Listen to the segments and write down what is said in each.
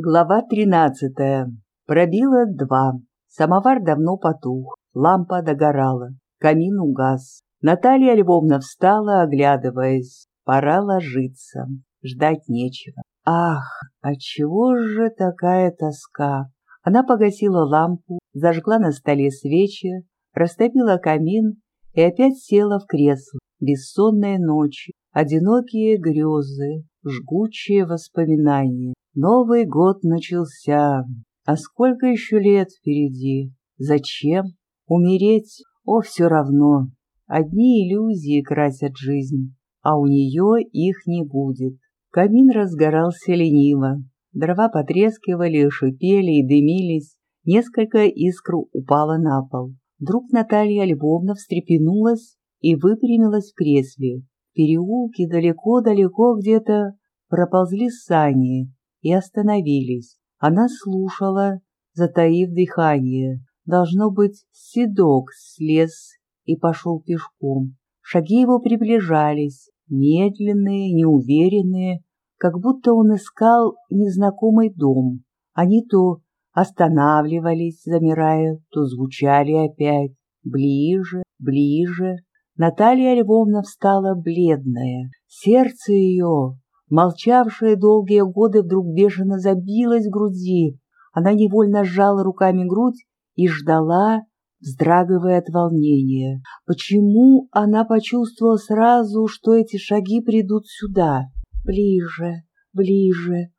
Глава тринадцатая. Пробило два. Самовар давно потух, лампа догорала, камин угас. Наталья Львовна встала, оглядываясь. Пора ложиться, ждать нечего. Ах, отчего же такая тоска? Она погасила лампу, зажгла на столе свечи, растопила камин и опять села в кресло. Бессонные ночи, одинокие грезы, жгучие воспоминания. Новый год начался, а сколько еще лет впереди? Зачем? Умереть? О, все равно. Одни иллюзии красят жизнь, а у нее их не будет. Камин разгорался лениво. Дрова потрескивали, шипели и дымились. Несколько искр упало на пол. Вдруг Наталья Львовна встрепенулась и выпрямилась в кресле. В переулке далеко-далеко где-то проползли сани, и остановились. Она слушала, затаив дыхание. Должно быть, седок слез и пошел пешком. Шаги его приближались, медленные, неуверенные, как будто он искал незнакомый дом. Они то останавливались, замирая, то звучали опять. Ближе, ближе. Наталья Львовна встала бледная. Сердце ее Молчавшая долгие годы вдруг бешено забилась в груди. Она невольно сжала руками грудь и ждала, вздрагивая от волнения. Почему она почувствовала сразу, что эти шаги придут сюда? Ближе, ближе.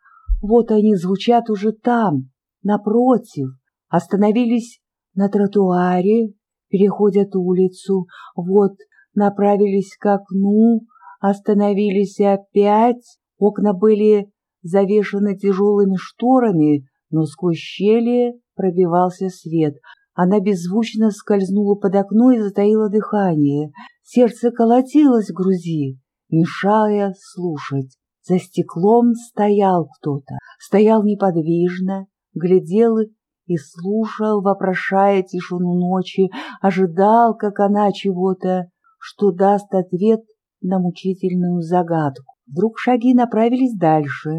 Вот они звучат уже там, напротив. Остановились на тротуаре, переходят улицу. Вот, направились к окну, остановились опять. Окна были завешены тяжелыми шторами, но сквозь щели пробивался свет. Она беззвучно скользнула под окно и затаила дыхание. Сердце колотилось в груди, мешая слушать. За стеклом стоял кто-то, стоял неподвижно, глядел и слушал, вопрошая тишину ночи, ожидал, как она чего-то, что даст ответ на мучительную загадку. Вдруг шаги направились дальше,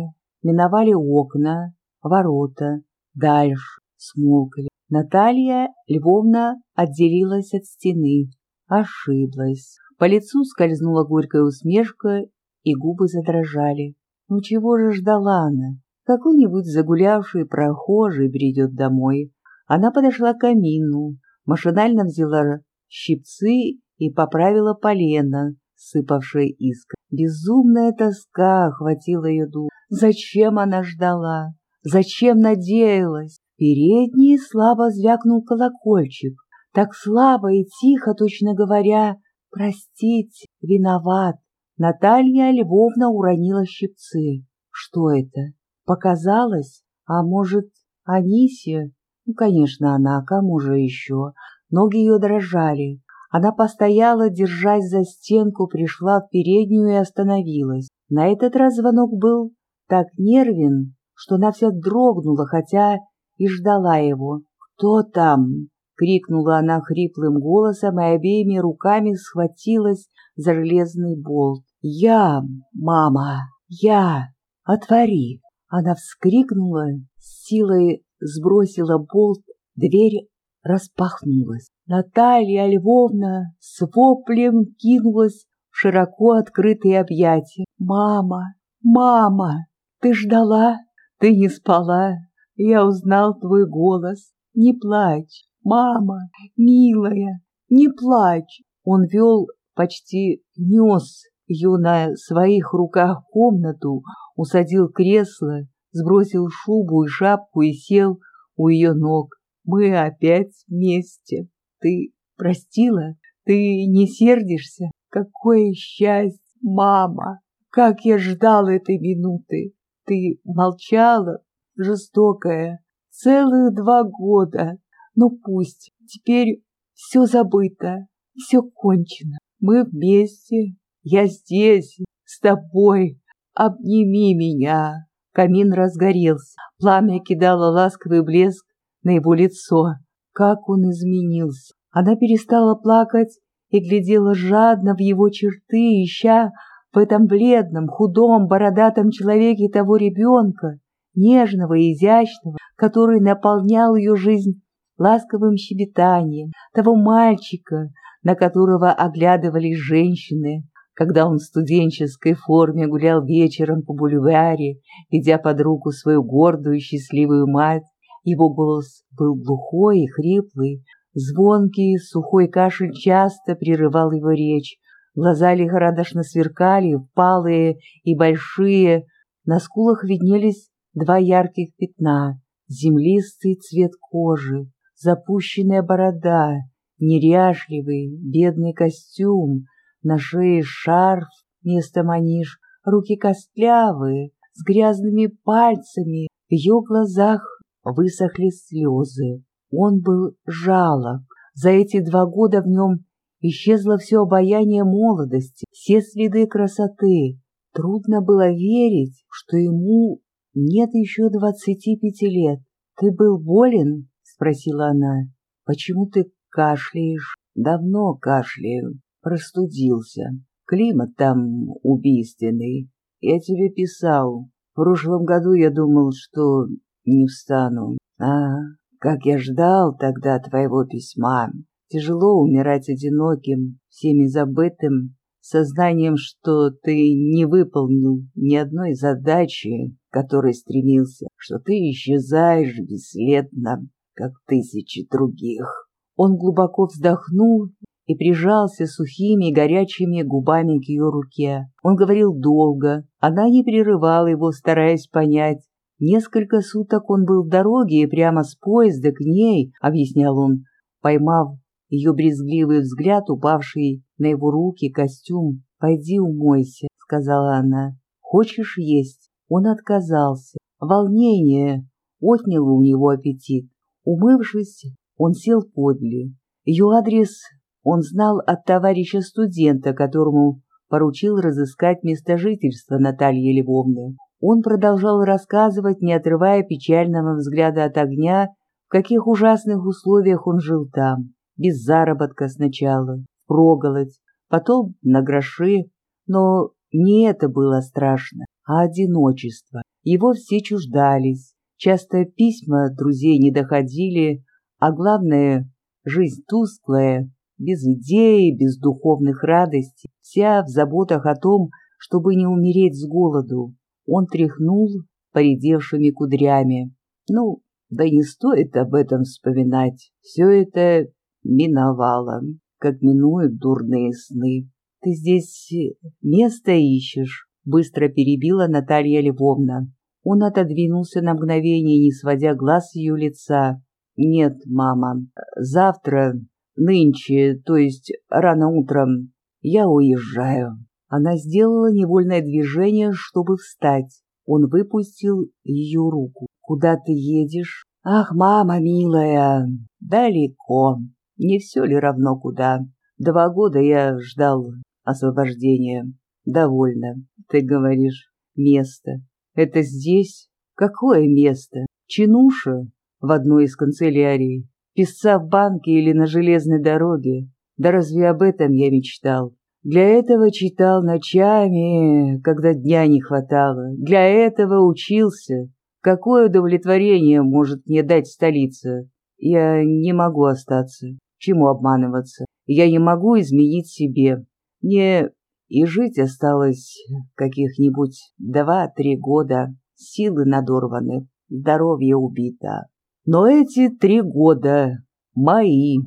миновали окна, ворота, дальше, смолкли. Наталья Львовна отделилась от стены, ошиблась. По лицу скользнула горькая усмешка, и губы задрожали. Ну чего же ждала она? Какой-нибудь загулявший прохожий бредет домой. Она подошла к камину, машинально взяла щипцы и поправила полено, сыпавшая искра. Безумная тоска охватила ее дух. Зачем она ждала? Зачем надеялась? Передний слабо звякнул колокольчик. Так слабо и тихо, точно говоря, «Простите, виноват». Наталья Львовна уронила щипцы. Что это? Показалось? А может, Анисия? Ну, конечно, она, кому же еще? Ноги ее дрожали. Она постояла, держась за стенку, пришла в переднюю и остановилась. На этот раз звонок был так нервен, что она вся дрогнула, хотя и ждала его. «Кто там?» — крикнула она хриплым голосом и обеими руками схватилась за железный болт. «Я, мама, я! Отвори!» Она вскрикнула, силой сбросила болт, дверь распахнулась. Наталья Львовна с воплем кинулась в широко открытые объятия. «Мама! Мама! Ты ждала? Ты не спала? Я узнал твой голос. Не плачь, мама, милая, не плачь!» Он вел, почти нес ее на своих руках в комнату, усадил кресло, сбросил шубу и шапку и сел у ее ног. Мы опять вместе. Ты простила? Ты не сердишься? Какое счастье, мама! Как я ждал этой минуты! Ты молчала, жестокая, целых два года. Ну пусть, теперь все забыто, все кончено. Мы вместе, я здесь, с тобой. Обними меня. Камин разгорелся, пламя кидало ласковый блеск на его лицо. Как он изменился! Она перестала плакать и глядела жадно в его черты, ища в этом бледном, худом, бородатом человеке того ребенка, нежного и изящного, который наполнял ее жизнь ласковым щебетанием, того мальчика, на которого оглядывались женщины, когда он в студенческой форме гулял вечером по бульваре, ведя под руку свою гордую и счастливую мать. Его голос был глухой и хриплый, звонкий, сухой кашель часто прерывал его речь. Глаза лихорадочно сверкали, впалые и большие, на скулах виднелись два ярких пятна, землистый цвет кожи, запущенная борода, неряшливый, бедный костюм, на шее шарф вместо маниш, руки костлявые, с грязными пальцами, в ее глазах высохли слезы. Он был жалок. За эти два года в нем исчезло все обаяние молодости, все следы красоты. Трудно было верить, что ему нет еще двадцати пяти лет. Ты был болен? спросила она. Почему ты кашляешь? Давно кашляю. Простудился. Климат там убийственный. Я тебе писал. В прошлом году я думал, что не встану. А, как я ждал тогда твоего письма. Тяжело умирать одиноким, всеми забытым, сознанием, что ты не выполнил ни одной задачи, которой стремился, что ты исчезаешь бесследно, как тысячи других. Он глубоко вздохнул и прижался сухими горячими губами к ее руке. Он говорил долго, она не прерывала его, стараясь понять. Несколько суток он был в дороге и прямо с поезда к ней, объяснял он, поймав ее брезгливый взгляд, упавший на его руки костюм. «Пойди умойся», — сказала она. «Хочешь есть?» Он отказался. Волнение отняло у него аппетит. Умывшись, он сел подле. Ее адрес он знал от товарища студента, которому поручил разыскать место жительства Натальи Львовны. Он продолжал рассказывать, не отрывая печального взгляда от огня, в каких ужасных условиях он жил там, без заработка сначала, проголодь, потом на гроши, но не это было страшно, а одиночество. Его все чуждались, Часто письма друзей не доходили, а главное, жизнь тусклая, без идей, без духовных радостей, вся в заботах о том, чтобы не умереть с голоду. Он тряхнул поредевшими кудрями. Ну, да не стоит об этом вспоминать. Все это миновало, как минуют дурные сны. Ты здесь место ищешь? Быстро перебила Наталья Львовна. Он отодвинулся на мгновение, не сводя глаз с ее лица. «Нет, мама, завтра, нынче, то есть рано утром, я уезжаю». Она сделала невольное движение, чтобы встать. Он выпустил ее руку. «Куда ты едешь?» «Ах, мама милая, далеко. Не все ли равно куда? Два года я ждал освобождения. Довольно, ты говоришь, место. Это здесь? Какое место? Чинуша? В одной из канцелярий? Писца в банке или на железной дороге? Да разве об этом я мечтал? Для этого читал ночами, когда дня не хватало. Для этого учился. Какое удовлетворение может мне дать столица? Я не могу остаться. Чему обманываться? Я не могу изменить себе. Мне и жить осталось каких-нибудь два-три года, силы надорваны, здоровье убито. Но эти три года мои.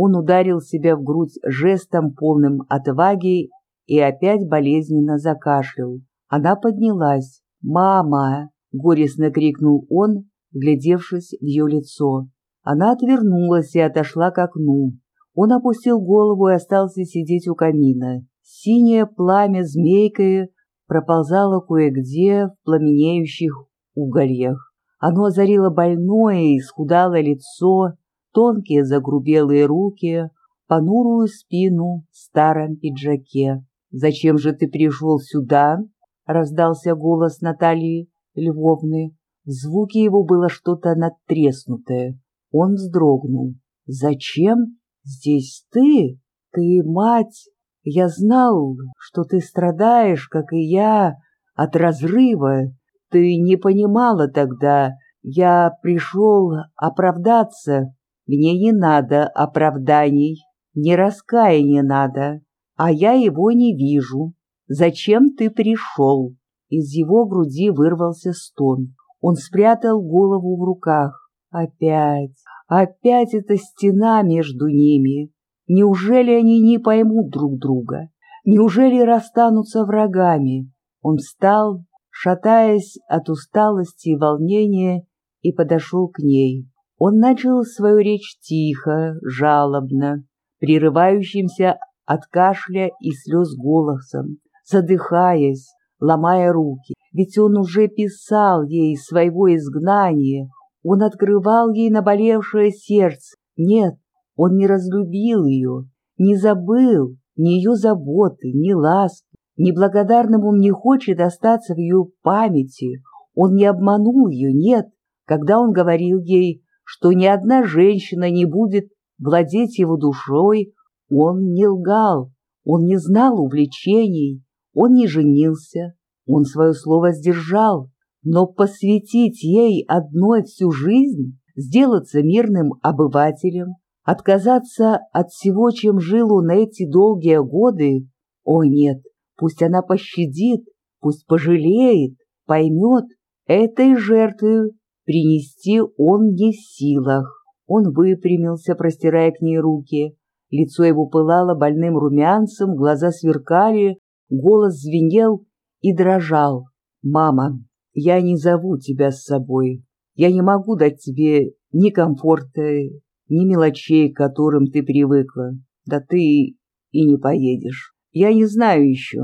Он ударил себя в грудь жестом полным отваги и опять болезненно закашлял. Она поднялась. «Мама!» — горестно крикнул он, глядевшись в ее лицо. Она отвернулась и отошла к окну. Он опустил голову и остался сидеть у камина. Синее пламя змейкой проползало кое-где в пламенеющих угольях. Оно озарило больное и исхудалое лицо, тонкие загрубелые руки, понурую спину в старом пиджаке. «Зачем же ты пришел сюда?» — раздался голос Натальи Львовны. В звуке его было что-то надтреснутое. Он вздрогнул. «Зачем? Здесь ты? Ты мать я знал, что ты страдаешь, как и я, от разрыва, ты не понимала тогда. Я пришел оправдаться. Мне не надо оправданий, не раскаяния надо, а я его не вижу. Зачем ты пришел?» Из его груди вырвался стон. Он спрятал голову в руках. Опять, опять эта стена между ними. Неужели они не поймут друг друга? Неужели расстанутся врагами? Он встал, шатаясь от усталости и волнения, и подошел к ней. Он начал свою речь тихо, жалобно, прерывающимся от кашля и слез голосом, задыхаясь, ломая руки. Ведь он уже писал ей своего изгнания, он открывал ей наболевшее сердце. Нет, он не разлюбил ее, не забыл ни ее заботы, ни ласки. Неблагодарным он не хочет остаться в ее памяти. Он не обманул ее, нет, когда он говорил ей, что ни одна женщина не будет владеть его душой, он не лгал, он не знал увлечений, он не женился, он свое слово сдержал, но посвятить ей одной всю жизнь, сделаться мирным обывателем, отказаться от всего, чем жил он эти долгие годы, о нет, пусть она пощадит, пусть пожалеет, поймет, этой жертвы принести он не в силах. Он выпрямился, простирая к ней руки. Лицо его пылало больным румянцем, глаза сверкали, голос звенел и дрожал. «Мама, я не зову тебя с собой. Я не могу дать тебе ни комфорта, ни мелочей, к которым ты привыкла. Да ты и не поедешь. Я не знаю еще,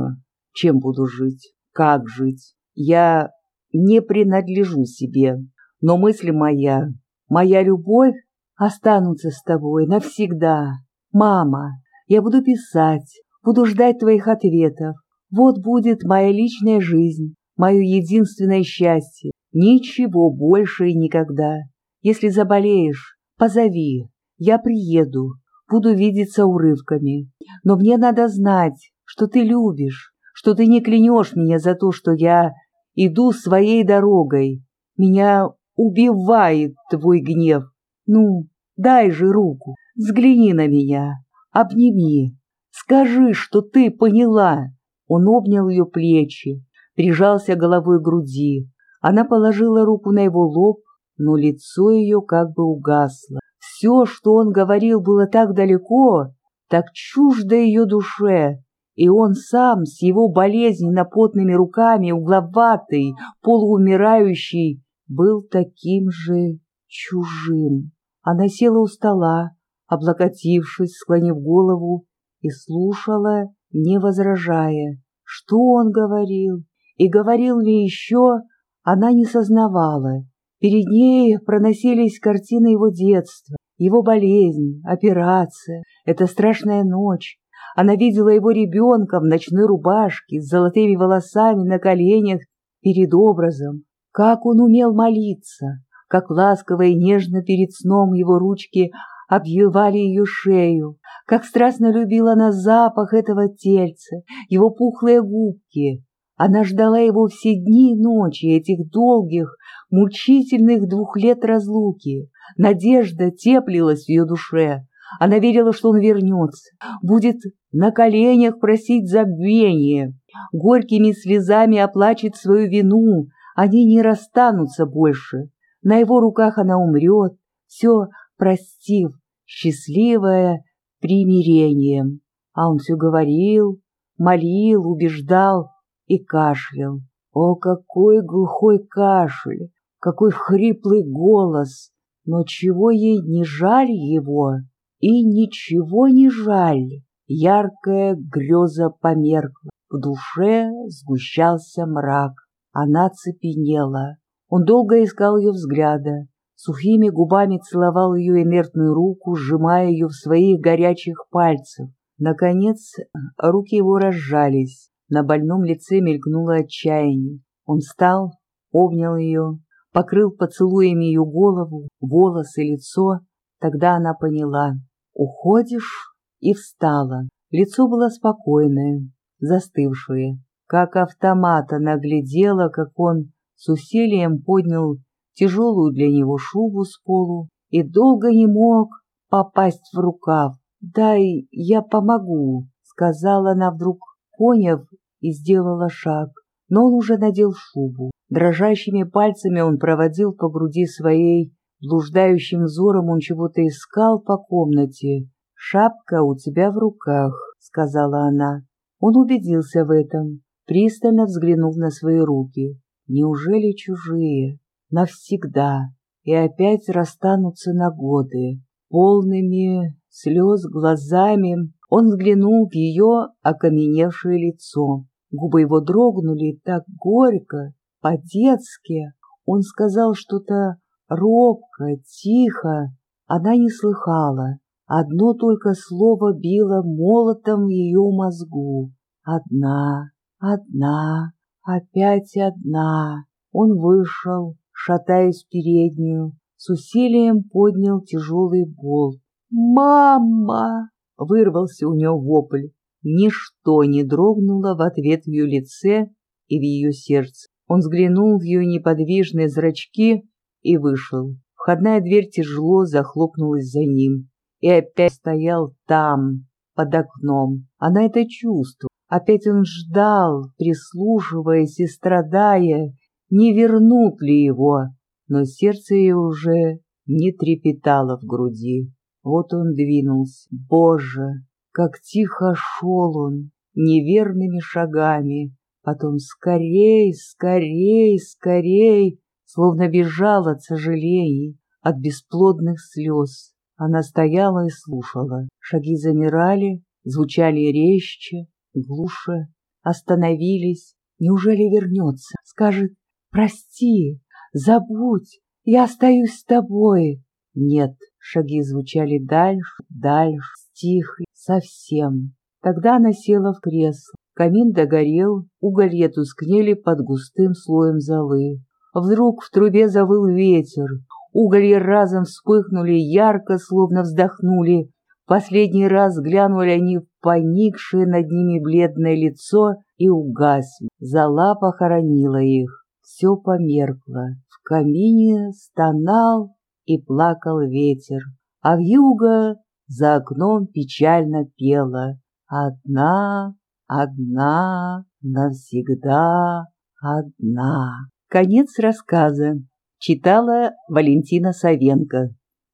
чем буду жить, как жить. Я не принадлежу себе, но мысль моя, моя любовь останутся с тобой навсегда. Мама, я буду писать, буду ждать твоих ответов. Вот будет моя личная жизнь, мое единственное счастье. Ничего больше и никогда. Если заболеешь, позови, я приеду, буду видеться урывками. Но мне надо знать, что ты любишь, что ты не клянешь меня за то, что я иду своей дорогой. Меня убивает твой гнев. Ну, дай же руку, взгляни на меня, обними, скажи, что ты поняла. Он обнял ее плечи, прижался головой к груди. Она положила руку на его лоб, но лицо ее как бы угасло. Все, что он говорил, было так далеко, так чуждо ее душе, и он сам с его болезненно потными руками, угловатый, полуумирающий, был таким же чужим. Она села у стола, облокотившись, склонив голову, и слушала, не возражая. Что он говорил? И говорил ли еще, она не сознавала. Перед ней проносились картины его детства, его болезнь, операция, эта страшная ночь. Она видела его ребенка в ночной рубашке с золотыми волосами на коленях перед образом. Как он умел молиться, как ласково и нежно перед сном его ручки обвивали ее шею, как страстно любила она запах этого тельца, его пухлые губки. Она ждала его все дни и ночи, этих долгих, мучительных двух лет разлуки. Надежда теплилась в ее душе. Она верила, что он вернется, будет на коленях просить забвения, горькими слезами оплачет свою вину. Они не расстанутся больше. На его руках она умрет, все простив, счастливая примирением. А он все говорил, молил, убеждал и кашлял. О, какой глухой кашель, какой хриплый голос! Но чего ей не жаль его? И ничего не жаль. Яркая греза померкла, в душе сгущался мрак. Она цепенела. Он долго искал ее взгляда, сухими губами целовал ее инертную руку, сжимая ее в своих горячих пальцах. Наконец, руки его разжались, на больном лице мелькнуло отчаяние. Он встал, обнял ее, покрыл поцелуями ее голову, волосы, лицо. Тогда она поняла. «Уходишь?» и встала. Лицо было спокойное, застывшее. Как автомат она глядела, как он с усилием поднял тяжелую для него шубу с полу и долго не мог попасть в рукав. «Дай, я помогу», — сказала она вдруг, поняв, и сделала шаг. Но он уже надел шубу. Дрожащими пальцами он проводил по груди своей, блуждающим взором он чего-то искал по комнате. «Шапка у тебя в руках», — сказала она. Он убедился в этом, пристально взглянув на свои руки. Неужели чужие? Навсегда. И опять расстанутся на годы. Полными слез глазами он взглянул в ее окаменевшее лицо. Губы его дрогнули так горько, по-детски. Он сказал что-то робко, тихо. Она не слыхала. Одно только слово било молотом в ее мозгу. Одна, одна, опять одна. Он вышел, шатаясь в переднюю, с усилием поднял тяжелый болт. «Мама!» — вырвался у него вопль. Ничто не дрогнуло в ответ в ее лице и в ее сердце. Он взглянул в ее неподвижные зрачки и вышел. Входная дверь тяжело захлопнулась за ним и опять стоял там, под окном. Она это чувствовала. Опять он ждал, прислушиваясь и страдая, не вернут ли его, но сердце ее уже не трепетало в груди. Вот он двинулся. Боже, как тихо шел он, неверными шагами, потом скорей, скорей, скорей, словно бежал от сожалений, от бесплодных слез. Она стояла и слушала. Шаги замирали, звучали резче, глуше, остановились. Неужели вернется? Скажет «Прости, забудь, я остаюсь с тобой». Нет, шаги звучали дальше, дальше, стихли, совсем. Тогда она села в кресло. Камин догорел, уголья тускнели под густым слоем золы. Вдруг в трубе завыл ветер, Уголья разом вспыхнули ярко, словно вздохнули. Последний раз глянули они в поникшее над ними бледное лицо и угасли. Зола похоронила их. Все померкло. В камине стонал и плакал ветер, а в юго за окном печально пела. Одна, одна, навсегда одна. Конец рассказа. Читала Валентина Савенко.